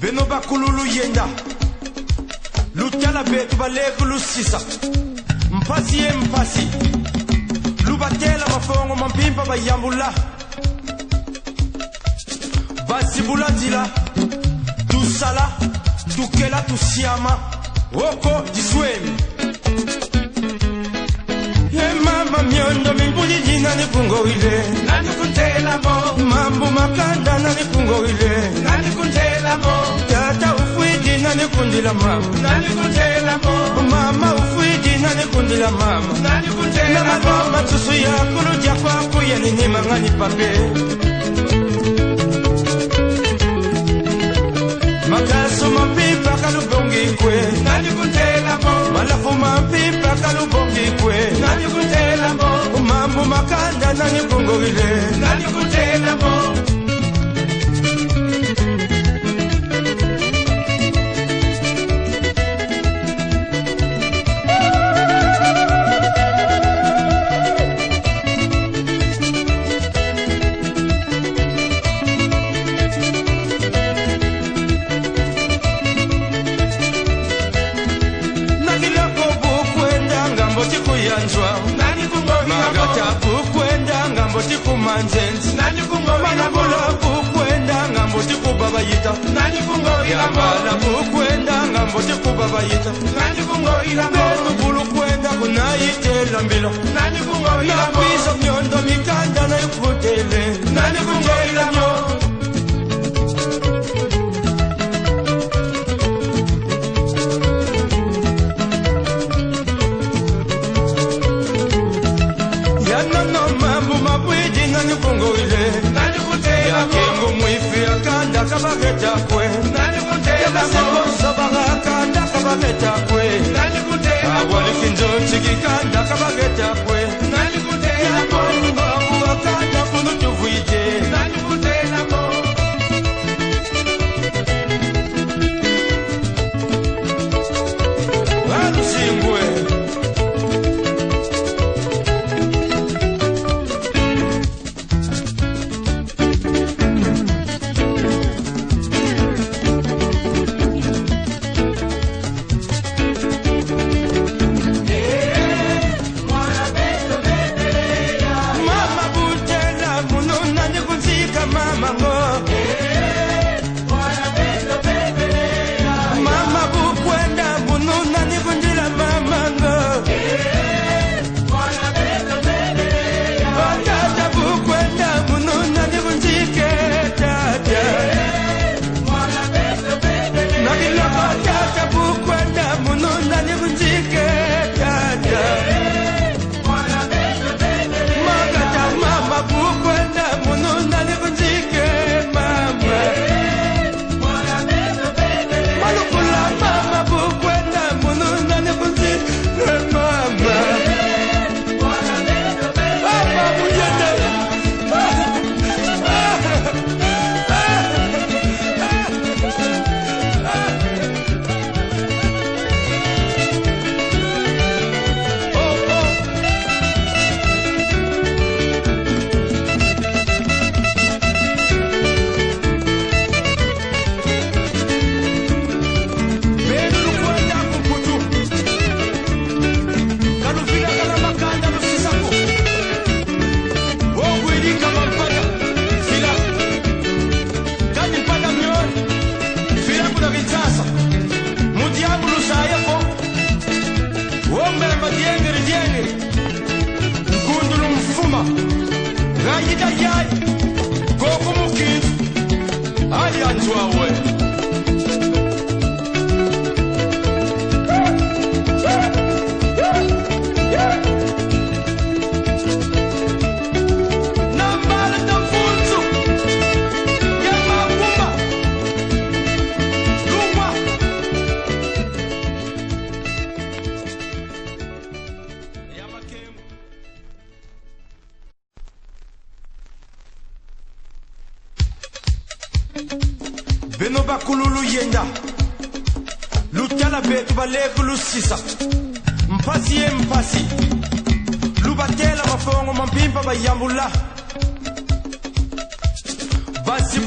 beno bakululu yenda lutala betu balevu lusisa mpasi ye mpasi lubatela mafongo mampimpa bayambula basibula nzila tusala tukela tusiama woko diswemi emama miondo mimbuliji nanipungowile nanikutela bo mambu makanda nanipungowile lamo tata ufuiji nani kundi la mama nani kunde lamo mama ufuiji nani kundi la mama nani kunde lamo na matusu ya kuruja kwangu yalinima ngani pape makasu mapipa kalubongi kwe nani kunde lamo malafu mapipa kalubongi kwe nani kunde lamo umamu makanda nani kungogile manjenzi nani kungomana bona kukwenda ngambo tikuba bayita nani kungoilambala kukwenda ngambo tikuba bayita nani kungoilambela kwenda kunayitela mbilo nani kungoilambisa myonda bametakwe ebamoso bakakandaka bametakwe abolikinzo kikikandaka bage ay, beno bakululu yenda lutala betu balevu lusisa mpasi ye mpasi lubatela mafongo mampimpa bayambula